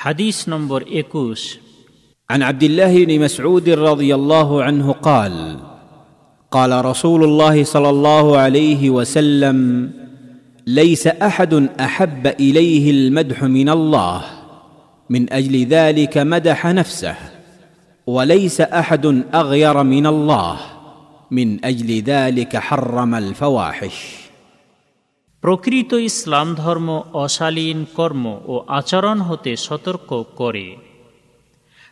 حديث نمبر إكوس. عن عبد الله بن مسعود رضي الله عنه قال قال رسول الله صلى الله عليه وسلم ليس أحد أحب إليه المدح من الله من أجل ذلك مدح نفسه وليس أحد أغير من الله من أجل ذلك حرم الفواحش. প্রকৃত ইসলাম ধর্ম অশালীন কর্ম ও আচরণ হতে সতর্ক করে।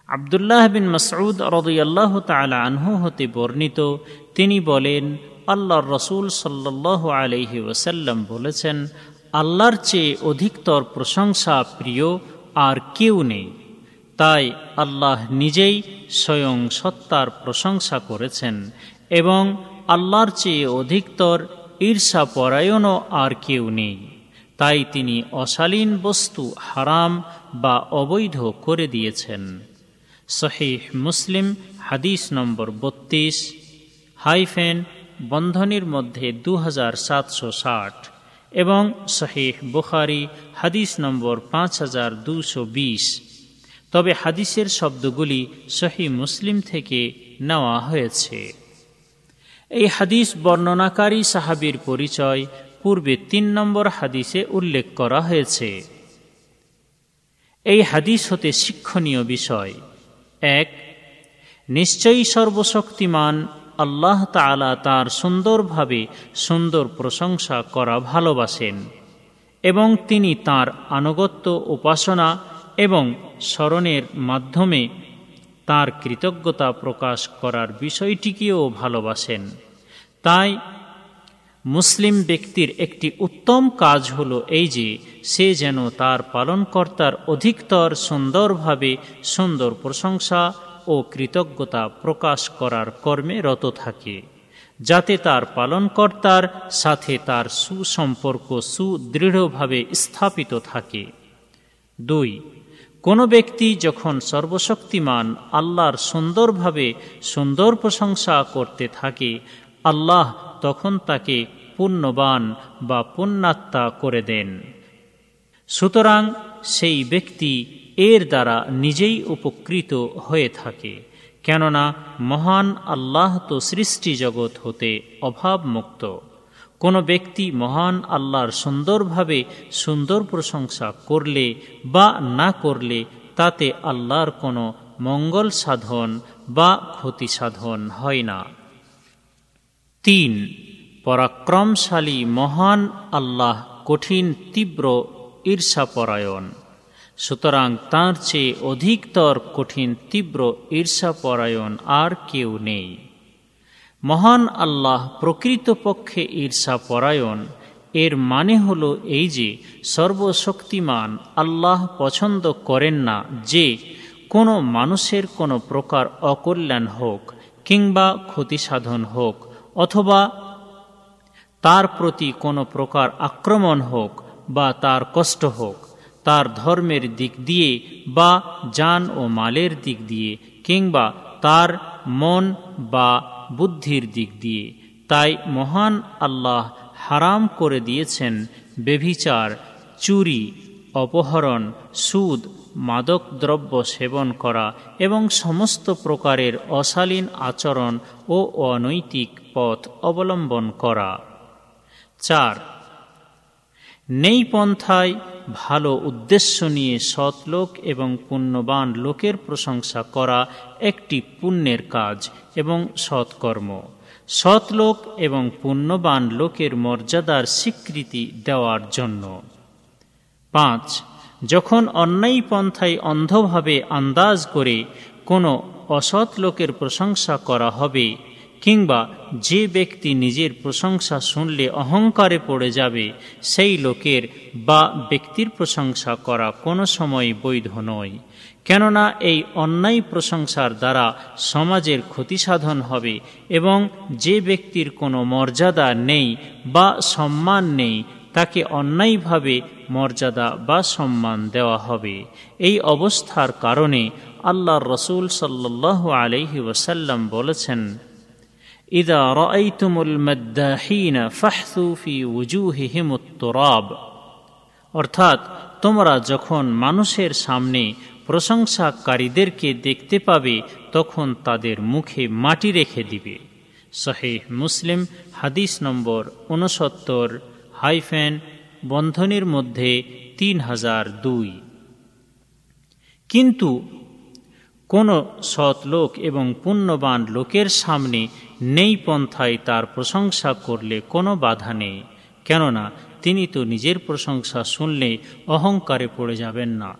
আবদুল্লাহ বিন মসউদ রদুয়াল্লাহ তালা আনহু হতে বর্ণিত, তিনি বলেন, আল্লাহর রসুল সাল্লাহ আলহি ওসাল্লাম বলেছেন, আল্লাহর চেয়ে অধিকতর প্রশংসা প্রিয় আর কেউ নেই। তাই আল্লাহ নিজেই স্বয়ং সত্তার প্রশংসা করেছেন এবং আল্লাহর চেয়ে অধিকতর ঈর্ষা পরায়ণও আর কেউ নেই। তাই তিনি অশালীন বস্তু হারাম বা অবৈধ করে দিয়েছেন। শহীহ মুসলিম, হাদিস নম্বর বত্রিশ, হাইফেন, বন্ধনীর মধ্যে দু হাজার সাতশো ষাট এবং শহীহ বুখারি, হাদিস নম্বর পাঁচ হাজার দুশো বিশ। তবে হাদিসের শব্দগুলি সহি মুসলিম থেকে নেওয়া হয়েছে। এই হাদিস বর্ণনাকারী সাহাবির পরিচয় পূর্বে তিন নম্বর হাদিসে উল্লেখ করা হয়েছে। এই হাদিস হতে শিক্ষণীয় বিষয়। এক, নিশ্চয়ই সর্বশক্তিমান আল্লাহ তালা তার সুন্দরভাবে সুন্দর প্রশংসা করা ভালোবাসেন এবং তিনি তার আনুগত্য উপাসনা এবং স্মরণের মাধ্যমে তার কৃতজ্ঞতা প্রকাশ করার বিষয়টিকেও ভালোবাসেন। তাই মুসলিম ব্যক্তির একটি উত্তম কাজ হল এই যে, সে যেন তার পালনকর্তার অধিকতর সুন্দরভাবে সুন্দর প্রশংসা ও কৃতজ্ঞতা প্রকাশ করার কর্মে রত থাকে, যাতে তার পালনকর্তার সাথে তার সুসম্পর্ক সুদৃঢ়ভাবে স্থাপিত থাকে। দুই কোনো ব্যক্তি যখন সর্বশক্তিমান, আল্লাহর সুন্দরভাবে সুন্দর প্রশংসা করতে থাকে, আল্লাহ তখন তাকে পুণ্যবান বা পুণ্যাত্মা করে দেন। সুতরাং সেই ব্যক্তি এর দ্বারা নিজেই উপকৃত হয়ে থাকে, কেননা মহান আল্লাহ তো সৃষ্টি জগৎ হতে অভাবমুক্ত। কোনো ব্যক্তি মহান আল্লাহর সুন্দরভাবে সুন্দর প্রশংসা করলে বা না করলে তাতে আল্লাহর কোনো মঙ্গল সাধন বা ক্ষতি সাধন হয় না। তিন, পরাক্রমশালী মহান আল্লাহ কঠিন তীব্র ঈর্ষাপরায়ণ। সুতরাং তাঁর চেয়ে অধিকতর কঠিন তীব্র ঈর্ষাপরায়ণ আর কেউ নেই। মহান আল্লাহ প্রকৃতপক্ষে ঈর্ষাপরায়ণ এর মানে হল এই যে, সর্বশক্তিমান আল্লাহ পছন্দ করেন না যে, কোনো মানুষের কোনো প্রকার অকল্যাণ হোক কিংবা ক্ষতিসাধন হোক অথবা তার প্রতি কোনো প্রকার আক্রমণ হোক বা তার কষ্ট হোক, তার ধর্মের দিক দিয়ে বা যান ও মালের দিক দিয়ে কিংবা তার মন বা বুদ্ধির দিক দিয়ে। তাই মহান আল্লাহ হারাম করে দিয়েছেন বেভিচার, চুরি, অপহরণ, সুদ, মাদক দ্রব্য সেবন করা এবং সমস্ত প্রকারের অশালীন আচরণ ও অনৈতিক পথ অবলম্বন করা। চার নেই পন্থায় ভালো উদ্দেশ্য নিয়ে সৎলোক এবং পুণ্যবান লোকের প্রশংসা করা একটি পুণ্যের কাজ এবং সৎকর্ম সৎলোক এবং পুণ্যবান লোকের মর্যাদার স্বীকৃতি দেওয়ার জন্য। পাঁচ, যখন অন্যায় পন্থায় অন্ধভাবে আন্দাজ করে কোনো অসৎ লোকের প্রশংসা করা হবে কিংবা যে ব্যক্তি নিজের প্রশংসা শুনলে অহংকারে পড়ে যাবে, সেই লোকের বা ব্যক্তির প্রশংসা করা কোনো সময় বৈধ নয়। কেননা এই অন্যায় প্রশংসার দ্বারা সমাজের ক্ষতিসাধন হবে এবং যে ব্যক্তির কোনো মর্যাদা নেই বা সম্মান নেই, তাকে অন্যায়ভাবে মর্যাদা বা সম্মান দেওয়া হবে। এই অবস্থার কারণে আল্লাহ রসুল সাল্লাহ আলহি ওসাল্লাম বলেছেন إذا رأيتم المداحين فاحثوا في وجوههم التراب অর্থাৎ তোমরা যখন মানুষের সামনে প্রশংসাকারীদেরকে দেখতে পাবে তখন তাদের মুখে মাটি রেখে দিবে শহেহ মুসলিম হাদিস নম্বর উনসত্তর হাইফেন বন্ধনের মধ্যে তিন হাজার দুই কিন্তু কোনো সৎ লোক এবং পুণ্যবান লোকের সামনে নেই পন্থায় তার প্রশংসা করলে কোনো বাধা নেই, কেননা তিনি তো নিজের প্রশংসা শুনলে অহংকারে পড়ে যাবেন না।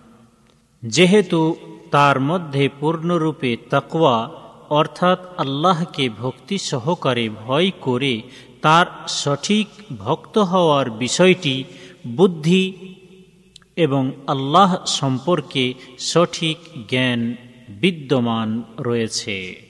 যেহেতু তার মধ্যে পূর্ণরূপে তাকওয়া, অর্থাৎ আল্লাহকে ভক্তি সহকারে ভয় করে তার সঠিক ভক্ত হওয়ার বিষয়টি, বুদ্ধি এবং আল্লাহ সম্পর্কে সঠিক জ্ঞান বিদ্যমান রয়েছে।